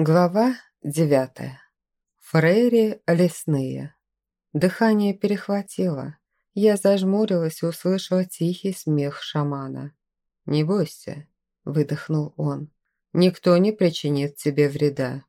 Глава девятая. Фрейри лесные. Дыхание перехватило. Я зажмурилась и услышала тихий смех шамана. «Не бойся», — выдохнул он. «Никто не причинит тебе вреда».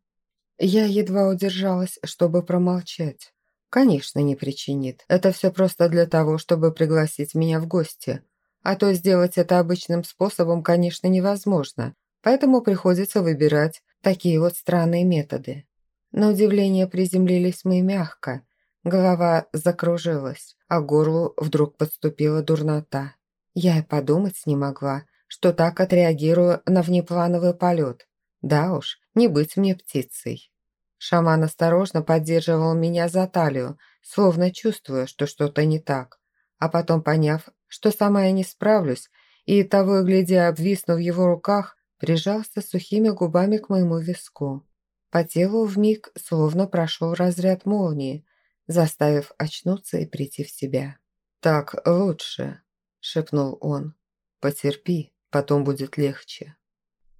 Я едва удержалась, чтобы промолчать. «Конечно, не причинит. Это все просто для того, чтобы пригласить меня в гости. А то сделать это обычным способом, конечно, невозможно. Поэтому приходится выбирать Такие вот странные методы. На удивление приземлились мы мягко. Голова закружилась, а горлу вдруг подступила дурнота. Я и подумать не могла, что так отреагирую на внеплановый полет. Да уж, не быть мне птицей. Шаман осторожно поддерживал меня за талию, словно чувствуя, что что-то не так. А потом, поняв, что сама я не справлюсь, и того глядя, обвисну в его руках, прижался сухими губами к моему виску. По телу вмиг словно прошел разряд молнии, заставив очнуться и прийти в себя. «Так лучше», — шепнул он. «Потерпи, потом будет легче».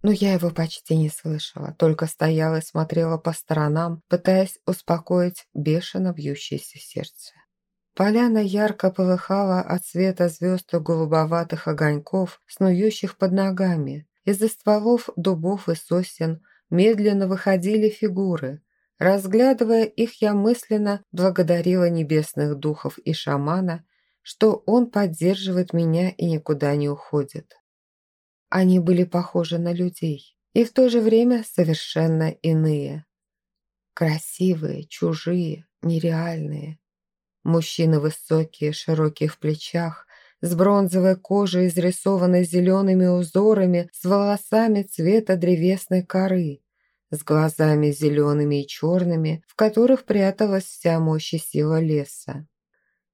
Но я его почти не слышала, только стояла и смотрела по сторонам, пытаясь успокоить бешено бьющееся сердце. Поляна ярко полыхала от света звезд и голубоватых огоньков, снующих под ногами, из-за стволов дубов и сосен медленно выходили фигуры. Разглядывая их, я мысленно благодарила небесных духов и шамана, что он поддерживает меня и никуда не уходит. Они были похожи на людей и в то же время совершенно иные. Красивые, чужие, нереальные. Мужчины высокие, широкие в плечах, с бронзовой кожей, изрисованной зелеными узорами, с волосами цвета древесной коры, с глазами зелеными и черными, в которых пряталась вся мощь и сила леса.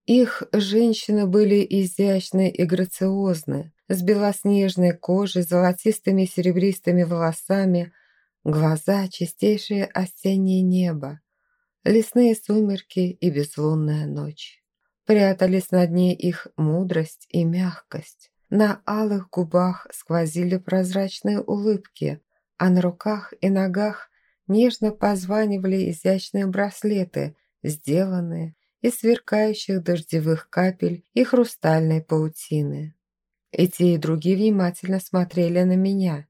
Их женщины были изящны и грациозны, с белоснежной кожей, золотистыми серебристыми волосами, глаза – чистейшее осеннее небо, лесные сумерки и безлунная ночь. Прятались на дне их мудрость и мягкость. На алых губах сквозили прозрачные улыбки, а на руках и ногах нежно позванивали изящные браслеты, сделанные из сверкающих дождевых капель и хрустальной паутины. И те, и другие внимательно смотрели на меня.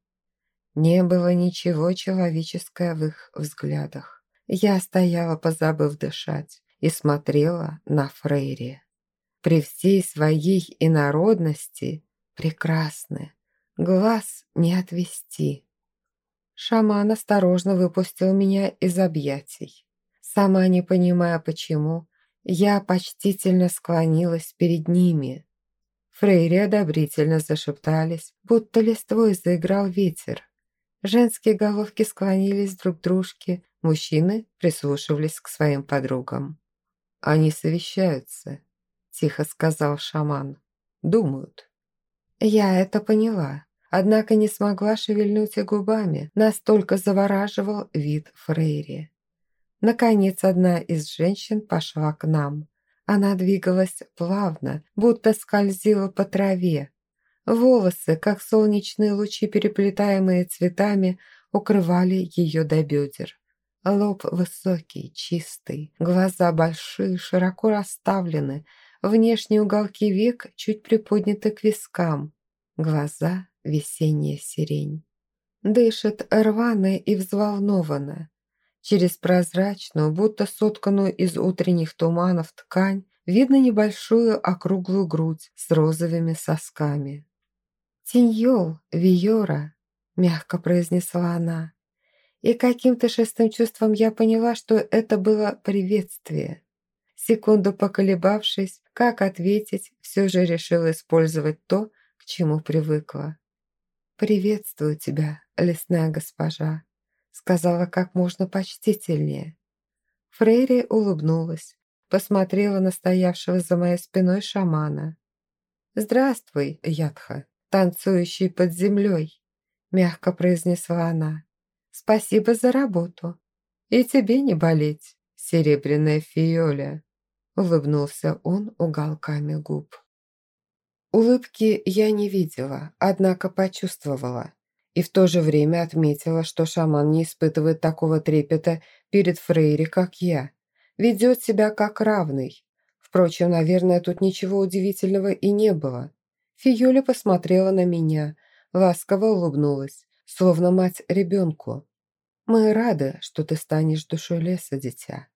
Не было ничего человеческого в их взглядах. Я стояла, позабыв дышать и смотрела на Фрейри. При всей своей инородности прекрасны, глаз не отвести. Шаман осторожно выпустил меня из объятий. Сама не понимая почему, я почтительно склонилась перед ними. Фрейри одобрительно зашептались, будто листвой заиграл ветер. Женские головки склонились друг к дружке, мужчины прислушивались к своим подругам. «Они совещаются», – тихо сказал шаман. «Думают». Я это поняла, однако не смогла шевельнуть и губами, настолько завораживал вид Фрейри. Наконец, одна из женщин пошла к нам. Она двигалась плавно, будто скользила по траве. Волосы, как солнечные лучи, переплетаемые цветами, укрывали ее до бедер. Лоб высокий, чистый, глаза большие, широко расставлены, внешние уголки век чуть приподняты к вискам. Глаза – весенняя сирень. Дышит рвано и взволнованно. Через прозрачную, будто сотканную из утренних туманов ткань, видно небольшую округлую грудь с розовыми сосками. «Тиньол, Виора», – мягко произнесла она, и каким-то шестым чувством я поняла, что это было приветствие. Секунду поколебавшись, как ответить, все же решила использовать то, к чему привыкла. «Приветствую тебя, лесная госпожа», сказала как можно почтительнее. Фрейри улыбнулась, посмотрела на стоявшего за моей спиной шамана. «Здравствуй, Ядха, танцующий под землей», мягко произнесла она. Спасибо за работу. И тебе не болеть, серебряная фиоля. Улыбнулся он уголками губ. Улыбки я не видела, однако почувствовала. И в то же время отметила, что шаман не испытывает такого трепета перед Фрейри, как я. Ведет себя как равный. Впрочем, наверное, тут ничего удивительного и не было. Фиюля посмотрела на меня, ласково улыбнулась, словно мать ребенку. «Мы рады, что ты станешь душой леса, дитя».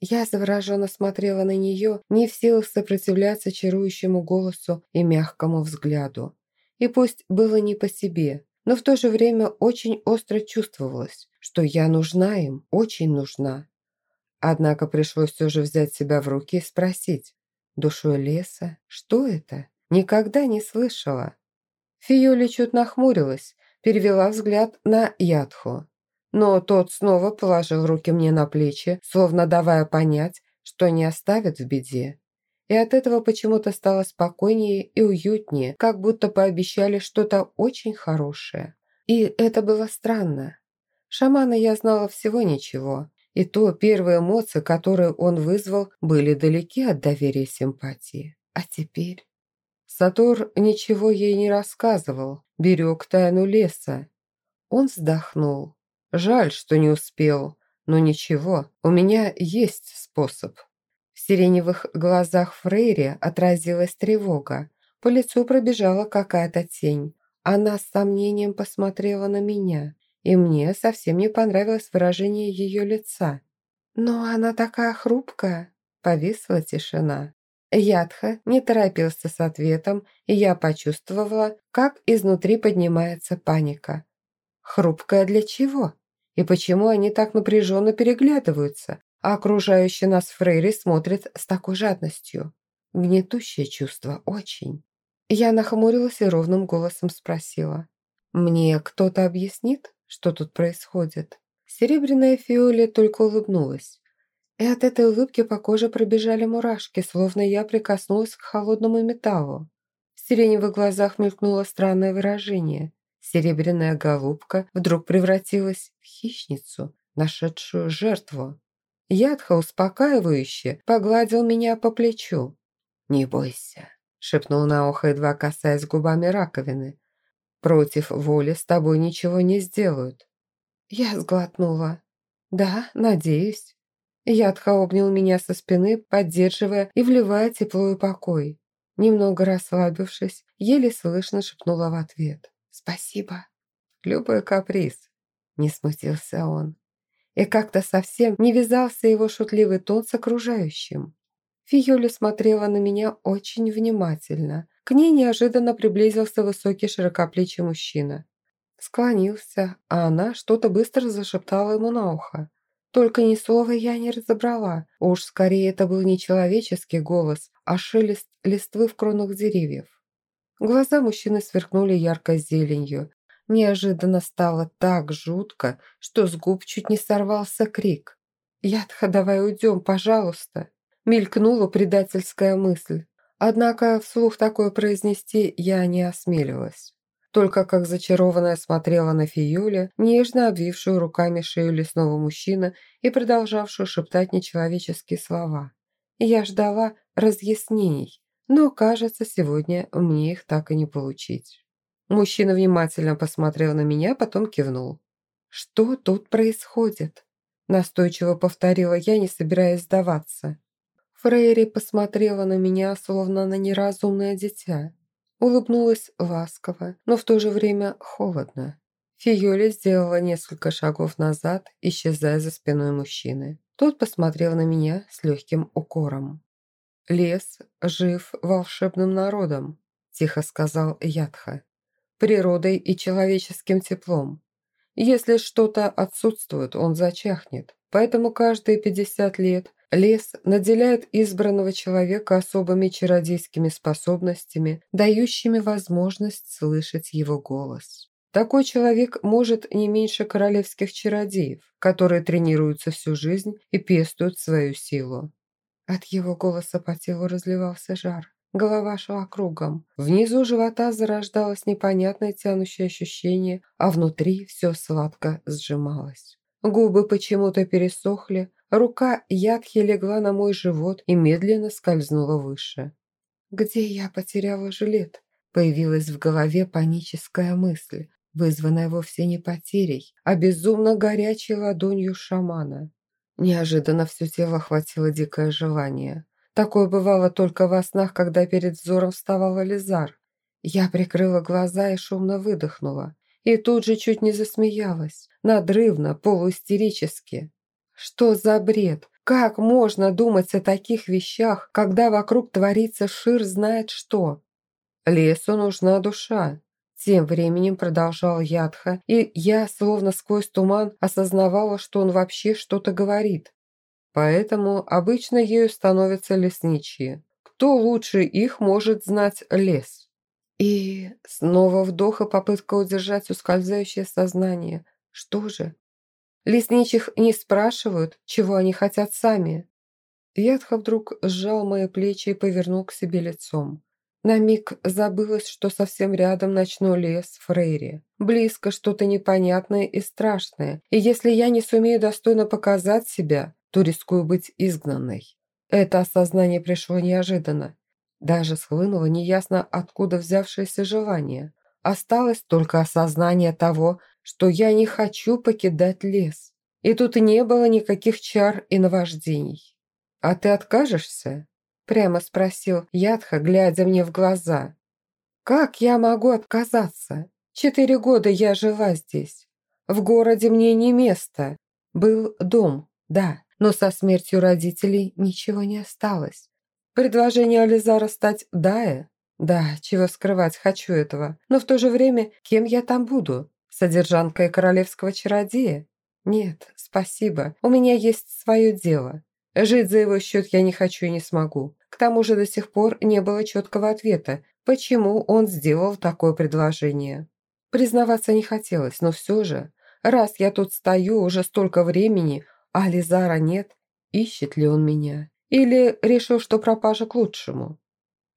Я завороженно смотрела на нее, не в силах сопротивляться чарующему голосу и мягкому взгляду. И пусть было не по себе, но в то же время очень остро чувствовалось, что я нужна им, очень нужна. Однако пришлось все же взять себя в руки и спросить, душой леса, что это? Никогда не слышала. Фиоли чуть нахмурилась, перевела взгляд на Ядху. Но тот снова положил руки мне на плечи, словно давая понять, что не оставит в беде. И от этого почему-то стало спокойнее и уютнее, как будто пообещали что-то очень хорошее. И это было странно. Шамана я знала всего ничего, и то первые эмоции, которые он вызвал, были далеки от доверия и симпатии. А теперь... Сатур ничего ей не рассказывал, берег тайну леса. Он вздохнул. Жаль, что не успел, но ничего, у меня есть способ. В сиреневых глазах Фрейри отразилась тревога. По лицу пробежала какая-то тень. Она с сомнением посмотрела на меня, и мне совсем не понравилось выражение ее лица. «Но она такая хрупкая!» Повисла тишина. Ядха не торопился с ответом, и я почувствовала, как изнутри поднимается паника. Хрупкая для чего? И почему они так напряженно переглядываются, а окружающие нас Фрейри смотрят с такой жадностью? Гнетущее чувство, очень. Я нахмурилась и ровным голосом спросила. «Мне кто-то объяснит, что тут происходит?» Серебряная Фиоли только улыбнулась. И от этой улыбки по коже пробежали мурашки, словно я прикоснулась к холодному металлу. В сиреневых глазах мелькнуло странное выражение. Серебряная голубка вдруг превратилась в хищницу, нашедшую жертву. Ядха успокаивающе погладил меня по плечу. «Не бойся», — шепнул на ухо, едва касаясь губами раковины. «Против воли с тобой ничего не сделают». Я сглотнула. «Да, надеюсь». Ядха обнял меня со спины, поддерживая и вливая тепло и покой. Немного расслабившись, еле слышно шепнула в ответ. «Спасибо». «Любой каприз», — не смутился он. И как-то совсем не вязался его шутливый тон с окружающим. Фиоли смотрела на меня очень внимательно. К ней неожиданно приблизился высокий широкоплечий мужчина. Склонился, а она что-то быстро зашептала ему на ухо. Только ни слова я не разобрала. Уж скорее это был не человеческий голос, а шелест листвы в кронах деревьев. Глаза мужчины сверкнули яркой зеленью. Неожиданно стало так жутко, что с губ чуть не сорвался крик. «Ядха, давай уйдем, пожалуйста!» Мелькнула предательская мысль. Однако вслух такое произнести я не осмелилась только как зачарованная смотрела на Фиюля, нежно обвившую руками шею лесного мужчины и продолжавшую шептать нечеловеческие слова. Я ждала разъяснений, но, кажется, сегодня мне их так и не получить. Мужчина внимательно посмотрел на меня, потом кивнул. «Что тут происходит?» Настойчиво повторила я, не собираясь сдаваться. Фрейри посмотрела на меня, словно на неразумное дитя. Улыбнулась ласково, но в то же время холодно. Фиоли сделала несколько шагов назад, исчезая за спиной мужчины. Тот посмотрел на меня с легким укором. «Лес жив волшебным народом», – тихо сказал Ядха. «Природой и человеческим теплом. Если что-то отсутствует, он зачахнет. Поэтому каждые 50 лет Лес наделяет избранного человека особыми чародейскими способностями, дающими возможность слышать его голос. Такой человек может не меньше королевских чародеев, которые тренируются всю жизнь и пестуют свою силу. От его голоса по телу разливался жар. Голова шла кругом. Внизу живота зарождалось непонятное тянущее ощущение, а внутри все сладко сжималось. Губы почему-то пересохли, Рука Ядхи легла на мой живот и медленно скользнула выше. «Где я потеряла жилет?» Появилась в голове паническая мысль. вызванная вовсе не потерей, а безумно горячей ладонью шамана. Неожиданно все тело охватило дикое желание. Такое бывало только во снах, когда перед взором вставал Ализар. Я прикрыла глаза и шумно выдохнула. И тут же чуть не засмеялась, надрывно, полуистерически. Что за бред? Как можно думать о таких вещах, когда вокруг творится шир знает что? Лесу нужна душа. Тем временем продолжал Ядха, и я, словно сквозь туман, осознавала, что он вообще что-то говорит. Поэтому обычно ею становятся лесничие. Кто лучше их может знать лес? И снова вдох и попытка удержать ускользающее сознание. Что же? Лесничих не спрашивают, чего они хотят сами. Ядха вдруг сжал мои плечи и повернул к себе лицом. На миг забылось, что совсем рядом ночной лес Фрейри. Близко что-то непонятное и страшное. И если я не сумею достойно показать себя, то рискую быть изгнанной. Это осознание пришло неожиданно. Даже схлынуло неясно откуда взявшееся желание. Осталось только осознание того, что я не хочу покидать лес. И тут не было никаких чар и наваждений. «А ты откажешься?» Прямо спросил Ядха, глядя мне в глаза. «Как я могу отказаться? Четыре года я жила здесь. В городе мне не место. Был дом, да, но со смертью родителей ничего не осталось. Предложение Ализара стать Дая? Да, чего скрывать, хочу этого. Но в то же время, кем я там буду? Содержанкой королевского чародея? Нет, спасибо, у меня есть свое дело. Жить за его счет я не хочу и не смогу. К тому же до сих пор не было четкого ответа, почему он сделал такое предложение. Признаваться не хотелось, но все же, раз я тут стою уже столько времени, а Лизара нет, ищет ли он меня? Или решил, что пропажа к лучшему?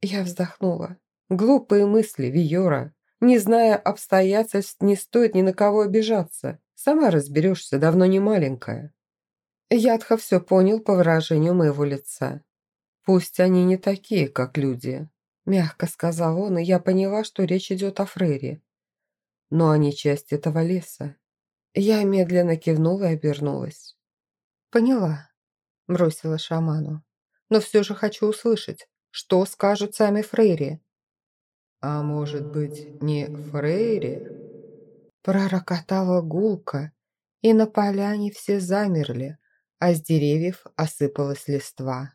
Я вздохнула. Глупые мысли, Виора. Не зная обстоятельств, не стоит ни на кого обижаться. Сама разберешься, давно не маленькая. Ядха все понял по выражению моего лица. «Пусть они не такие, как люди», – мягко сказал он, и я поняла, что речь идет о Фрейре. «Но они часть этого леса». Я медленно кивнула и обернулась. «Поняла», – бросила шаману. «Но все же хочу услышать, что скажут сами Фрейри». «А может быть, не Фрейри?» Пророкотала гулка, и на поляне все замерли, а с деревьев осыпалась листва.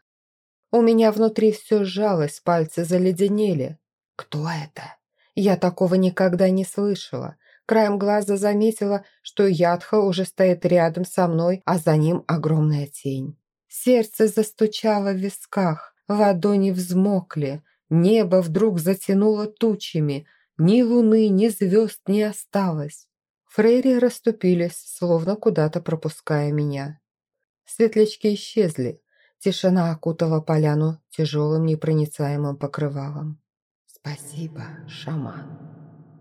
У меня внутри все сжалось, пальцы заледенели. Кто это? Я такого никогда не слышала. Краем глаза заметила, что Ядха уже стоит рядом со мной, а за ним огромная тень. Сердце застучало в висках, ладони взмокли, небо вдруг затянуло тучами, ни луны, ни звезд не осталось. Фрейри расступились, словно куда-то пропуская меня. Светлячки исчезли. Тишина окутала поляну тяжелым непроницаемым покрывалом. «Спасибо, шаман»,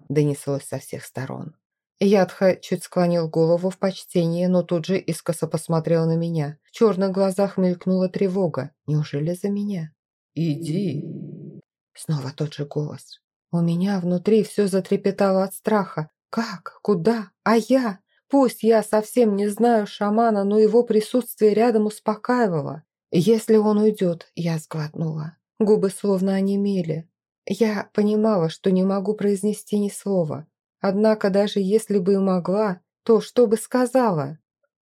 – донеслось со всех сторон. Ядха чуть склонил голову в почтении, но тут же искоса посмотрел на меня. В черных глазах мелькнула тревога. Неужели за меня? «Иди!» Снова тот же голос. У меня внутри все затрепетало от страха. «Как? Куда? А я? Пусть я совсем не знаю шамана, но его присутствие рядом успокаивало. Если он уйдет, я сглотнула. Губы словно онемели. Я понимала, что не могу произнести ни слова. Однако даже если бы и могла, то что бы сказала?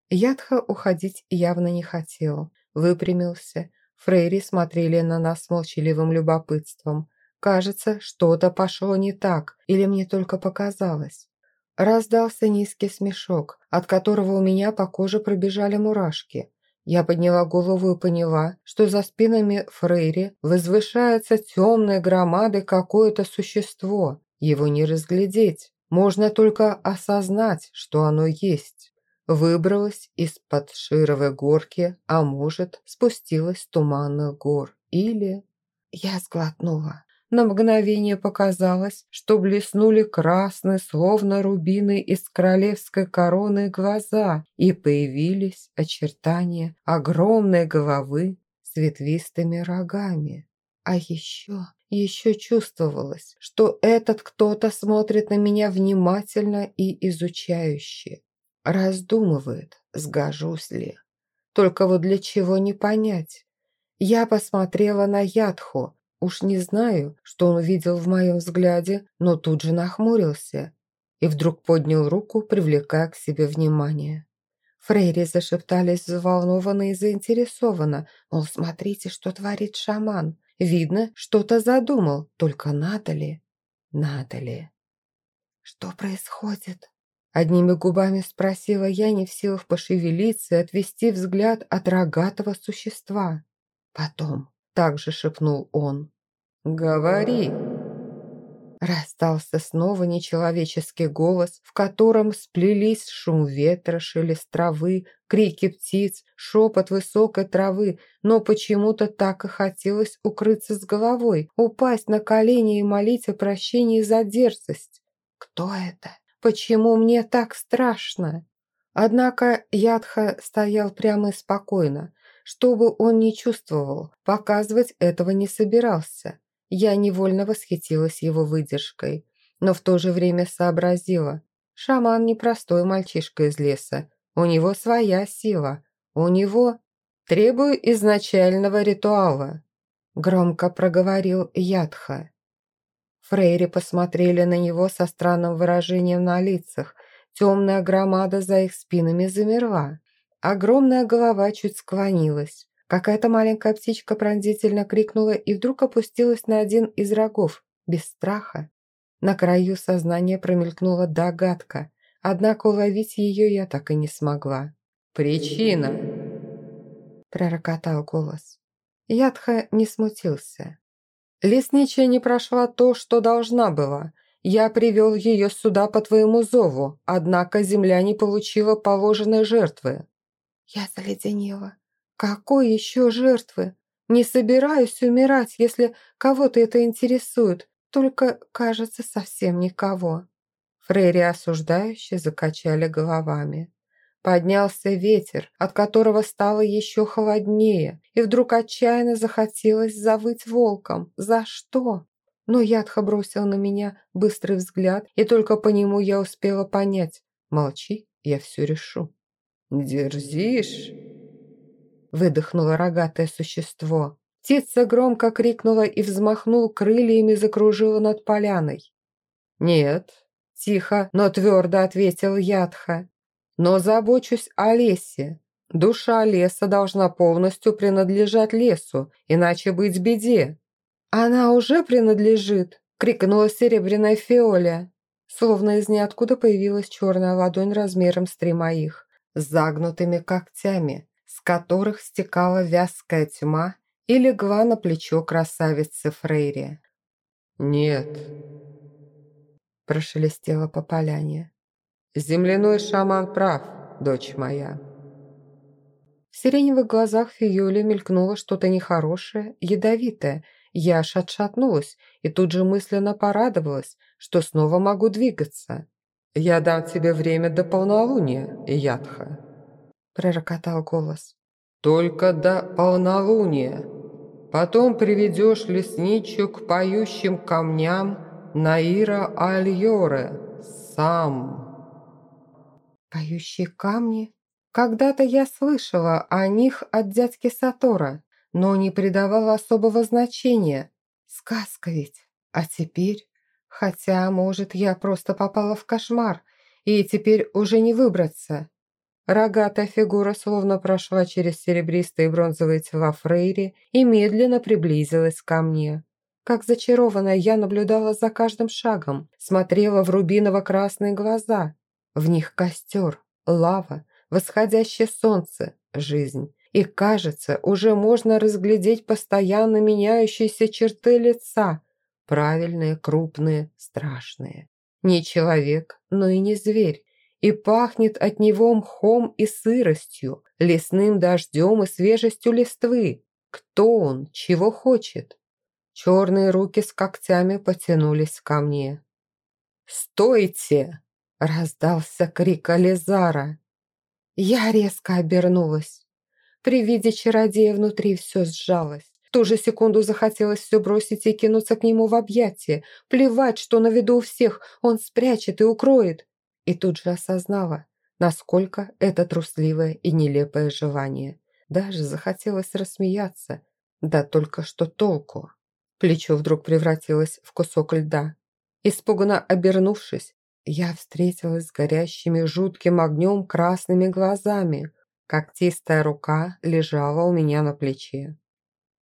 Ядха уходить явно не хотел. Выпрямился. Фрейри смотрели на нас с молчаливым любопытством. Кажется, что-то пошло не так, или мне только показалось. Раздался низкий смешок, от которого у меня по коже пробежали мурашки. Я подняла голову и поняла, что за спинами Фрейри возвышается темной громадой какое-то существо. Его не разглядеть, можно только осознать, что оно есть. Выбралась из-под шировой горки, а может, спустилась с туманных гор. Или... Я сглотнула. На мгновение показалось, что блеснули красные, словно рубины из королевской короны глаза, и появились очертания огромной головы с ветвистыми рогами. А еще еще чувствовалось, что этот кто-то смотрит на меня внимательно и изучающе. Раздумывает, сгожусь ли. Только вот для чего не понять. Я посмотрела на Ядху. Уж не знаю, что он увидел в моем взгляде, но тут же нахмурился и вдруг поднял руку, привлекая к себе внимание. Фрейри зашептались взволнованно и заинтересованно, мол, смотрите, что творит шаман. Видно, что-то задумал, только надо ли? Надо ли? Что происходит? Одними губами спросила я, не в силах пошевелиться и отвести взгляд от рогатого существа. Потом также шепнул он. «Говори!» Расстался снова нечеловеческий голос, в котором сплелись шум ветра, шелест травы, крики птиц, шепот высокой травы, но почему-то так и хотелось укрыться с головой, упасть на колени и молить о прощении за дерзость. Кто это? Почему мне так страшно? Однако Ядха стоял прямо и спокойно. Что бы он ни чувствовал, показывать этого не собирался. Я невольно восхитилась его выдержкой, но в то же время сообразила. Шаман не простой мальчишка из леса. У него своя сила. У него... Требую изначального ритуала. Громко проговорил Ядха. Фрейри посмотрели на него со странным выражением на лицах. Темная громада за их спинами замерла. Огромная голова чуть склонилась. Какая-то маленькая птичка пронзительно крикнула и вдруг опустилась на один из рогов, без страха. На краю сознания промелькнула догадка, однако уловить ее я так и не смогла. «Причина!» – пророкотал голос. Ядха не смутился. «Лесничая не прошла то, что должна была. Я привел ее сюда по твоему зову, однако земля не получила положенной жертвы». Я заледенела. Какой еще жертвы? Не собираюсь умирать, если кого-то это интересует, только, кажется, совсем никого. Фрейри осуждающие закачали головами. Поднялся ветер, от которого стало еще холоднее, и вдруг отчаянно захотелось завыть волком. За что? Но Ядха бросил на меня быстрый взгляд, и только по нему я успела понять. Молчи, я все решу. «Дерзишь?» выдохнуло рогатое существо. Птица громко крикнула и, взмахнул крыльями, закружила над поляной. «Нет», – тихо, но твердо ответил Ядха. «Но забочусь о лесе. Душа леса должна полностью принадлежать лесу, иначе быть беде». «Она уже принадлежит!» – крикнула серебряная фиоля. Словно из ниоткуда появилась черная ладонь размером с три моих, с загнутыми когтями, с которых стекала вязкая тьма и легла на плечо красавицы Фрейри. «Нет», – прошелестела по поляне. «Земляной шаман прав, дочь моя». В сиреневых глазах Фиюли мелькнуло что-то нехорошее, ядовитое. Я аж отшатнулась и тут же мысленно порадовалась, что снова могу двигаться. «Я дам тебе время до полнолуния, Ядха», пророкотал голос. «Только до полнолуния. Потом приведешь лесничью к поющим камням Наира Альоре сам». «Поющие камни?» Когда-то я слышала о них от дядьки Сатора, но не придавала особого значения. Сказка ведь. А теперь... Хотя, может, я просто попала в кошмар, и теперь уже не выбраться. Рогатая фигура словно прошла через серебристые бронзовые тела Фрейри и медленно приблизилась ко мне. Как зачарованная, я наблюдала за каждым шагом, смотрела в рубиново-красные глаза. В них костер, лава, восходящее солнце, жизнь. И, кажется, уже можно разглядеть постоянно меняющиеся черты лица. Правильные, крупные, страшные. Не человек, но и не зверь и пахнет от него мхом и сыростью, лесным дождем и свежестью листвы. Кто он? Чего хочет? Черные руки с когтями потянулись ко мне. «Стойте!» – раздался крик Ализара. Я резко обернулась. При виде чародея внутри все сжалось. ту же секунду захотелось все бросить и кинуться к нему в объятия. Плевать, что на виду у всех он спрячет и укроет. И тут же осознала, насколько это трусливое и нелепое желание. Даже захотелось рассмеяться. Да только что толку. Плечо вдруг превратилось в кусок льда. Испуганно обернувшись, я встретилась с горящими жутким огнем красными глазами. Когтистая рука лежала у меня на плече.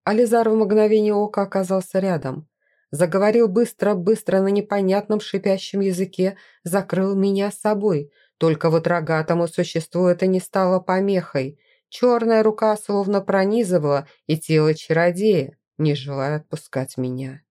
Ализар в мгновение ока оказался рядом. Заговорил быстро-быстро на непонятном шипящем языке, закрыл меня собой. Только вот рогатому существу это не стало помехой. Черная рука словно пронизывала и тело чародея, не желая отпускать меня.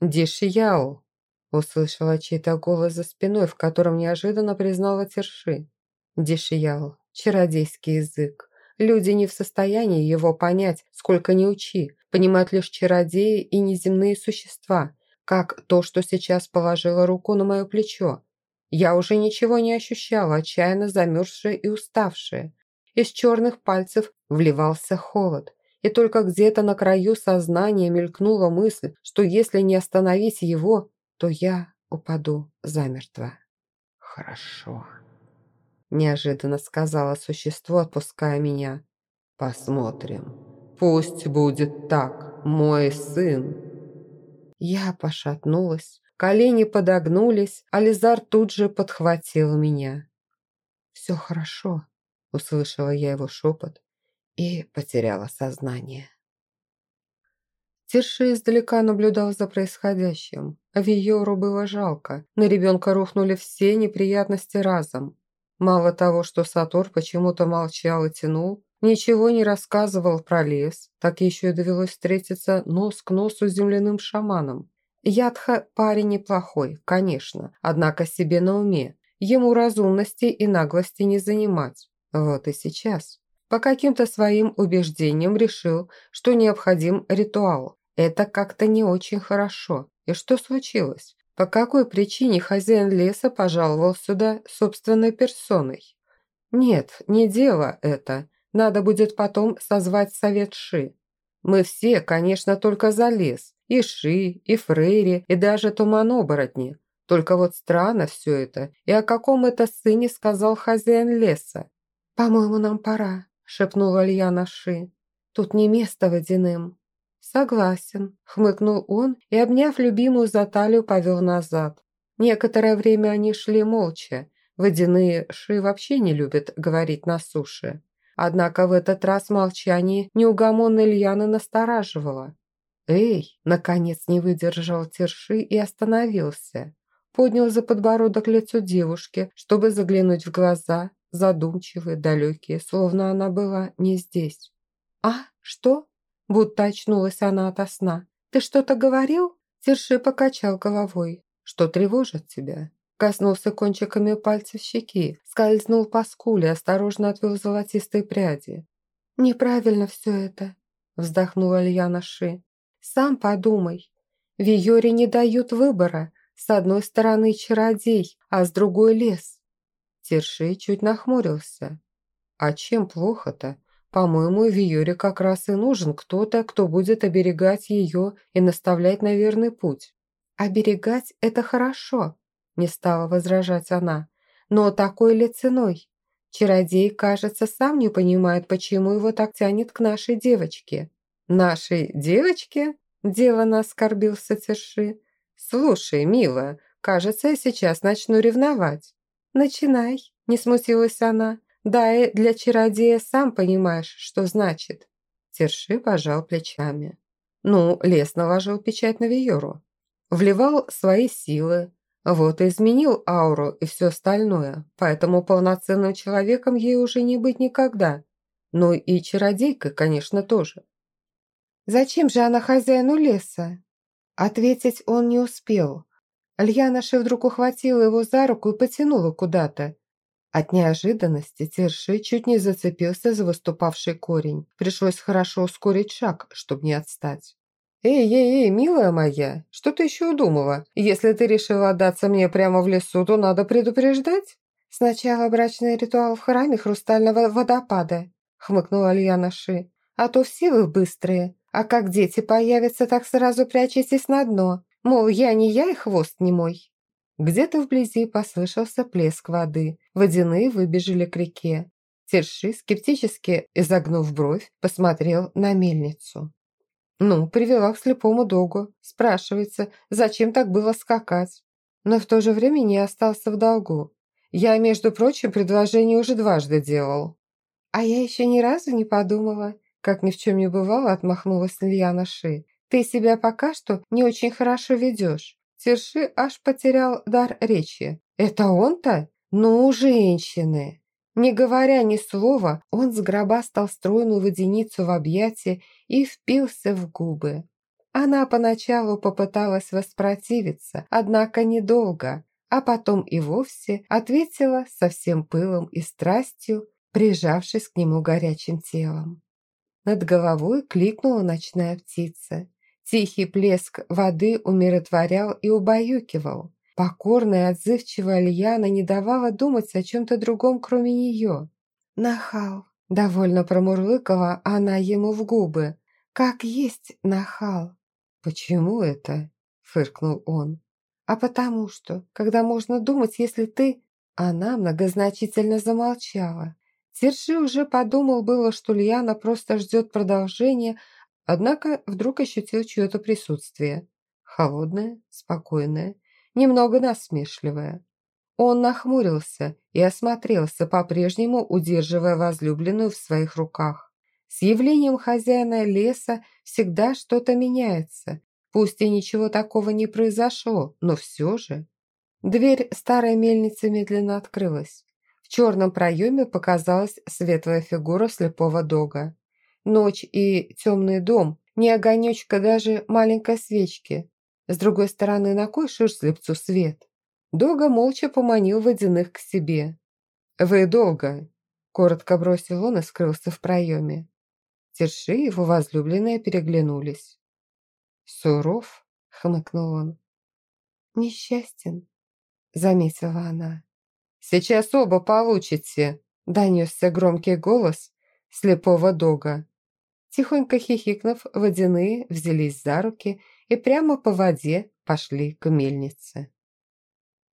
«Дишиял!» – услышала чей-то голос за спиной, в котором неожиданно признала Терши. «Дишиял, чародейский язык. Люди не в состоянии его понять, сколько ни учи, понимают лишь чародеи и неземные существа, как то, что сейчас положила руку на мое плечо. Я уже ничего не ощущала, отчаянно замерзшая и уставшая. Из черных пальцев вливался холод, и только где-то на краю сознания мелькнула мысль, что если не остановить его, то я упаду замертво. «Хорошо», неожиданно сказала существо, отпуская меня. «Посмотрим. Пусть будет так, мой сын». Я пошатнулась, колени подогнулись, а Лизар тут же подхватил меня. «Все хорошо», — услышала я его шепот и потеряла сознание. Тирши издалека наблюдал за происходящим. Виору было жалко. На ребенка рухнули все неприятности разом. Мало того, что Сатор почему-то молчал и тянул, ничего не рассказывал про лес, так еще и довелось встретиться нос к носу с земляным шаманом. Ядха парень неплохой, конечно, однако себе на уме. Ему разумности и наглости не занимать. Вот и сейчас. По каким-то своим убеждениям решил, что необходим ритуал. Это как-то не очень хорошо. И что случилось? По какой причине хозяин леса пожаловал сюда собственной персоной? Нет, не дело это. Надо будет потом созвать совет Ши. Мы все, конечно, только за лес. И Ши, и Фрейри, и даже туман-оборотни. Только вот странно все это. И о каком это сыне сказал хозяин леса? «По-моему, нам пора», — шепнула Льяна Ши. «Тут не место водяным». «Согласен», – хмыкнул он и, обняв любимую за талию, повел назад. Некоторое время они шли молча. Водяные ши вообще не любят говорить на суше. Однако в этот раз молчание неугомонной Ильяны настораживало. «Эй!» – наконец не выдержал Терши и остановился. Поднял за подбородок лицо девушки, чтобы заглянуть в глаза, задумчивые, далекие, словно она была не здесь. «А, что?» Будто очнулась она ото сна. «Ты что-то говорил?» Терши покачал головой. «Что тревожит тебя?» Коснулся кончиками пальцев щеки, скользнул по скуле, осторожно отвел золотистые пряди. «Неправильно все это», – вздохнула Ильяна Ши. «Сам подумай. В Йоре не дают выбора. С одной стороны чародей, а с другой лес». Терши чуть нахмурился. «А чем плохо-то? По-моему, Виюре как раз и нужен кто-то, кто будет оберегать ее и наставлять на верный путь. «Оберегать – это хорошо», – не стала возражать она. «Но такой ли ценой? Чародей, кажется, сам не понимает, почему его так тянет к нашей девочке». «Нашей девочке?» – делано оскорбился Терши. «Слушай, милая, кажется, я сейчас начну ревновать». «Начинай», – не смутилась она. Да, и для чародея сам понимаешь, что значит. Терши пожал плечами. Ну, лес наложил печать на Виору. Вливал свои силы. Вот и изменил ауру и все остальное. Поэтому полноценным человеком ей уже не быть никогда. Ну и чародейкой, конечно, тоже. «Зачем же она хозяину леса?» Ответить он не успел. Льянаша вдруг ухватила его за руку и потянула куда-то. От неожиданности Терши чуть не зацепился за выступавший корень. Пришлось хорошо ускорить шаг, чтобы не отстать. «Эй-эй-эй, милая моя, что ты еще удумала? Если ты решила отдаться мне прямо в лесу, то надо предупреждать?» «Сначала брачный ритуал в храме хрустального водопада», хмыкнула Альяна Ши. «А то все вы быстрые. А как дети появятся, так сразу прячетесь на дно. Мол, я не я и хвост не мой. Где-то вблизи послышался плеск воды. Водяные выбежали к реке. Терши, скептически изогнув бровь, посмотрел на мельницу. Ну, привела к слепому догу. Спрашивается, зачем так было скакать? Но в то же время не остался в долгу. Я, между прочим, предложение уже дважды делал. А я еще ни разу не подумала. Как ни в чем не бывало, отмахнулась Льяна Ши. Ты себя пока что не очень хорошо ведешь. Терши аж потерял дар речи. Это он-то? Ну, женщины! Не говоря ни слова, он сгробастал стройную водяницу в объятия и впился в губы. Она поначалу попыталась воспротивиться, однако недолго, а потом и вовсе ответила со всем пылом и страстью, прижавшись к нему горячим телом. Над головой кликнула ночная птица. Тихий плеск воды умиротворял и убаюкивал. Покорная отзывчивая Льяна не давала думать о чем-то другом, кроме нее. «Нахал!» – довольно промурлыкала она ему в губы. «Как есть нахал!» «Почему это?» – фыркнул он. «А потому что, когда можно думать, если ты...» Она многозначительно замолчала. Серши уже подумал было, что Льяна просто ждет продолжения, однако вдруг ощутил чье-то присутствие. Холодное, спокойное, немного насмешливое. Он нахмурился и осмотрелся, по-прежнему удерживая возлюбленную в своих руках. С явлением хозяина леса всегда что-то меняется. Пусть и ничего такого не произошло, но все же. Дверь старой мельницы медленно открылась. В черном проеме показалась светлая фигура слепого дога. Ночь и темный дом, не огонечка даже маленькой свечки. С другой стороны, на кой шиш слепцу свет? Дога молча поманил водяных к себе. «Вы долго!» – коротко бросил он и скрылся в проеме. Терши и его возлюбленные переглянулись. «Суров?» – хмыкнул он. «Несчастен», – заметила она. «Сейчас оба получите!» – донесся громкий голос слепого дога. Тихонько хихикнув, водяные взялись за руки и прямо по воде пошли к мельнице.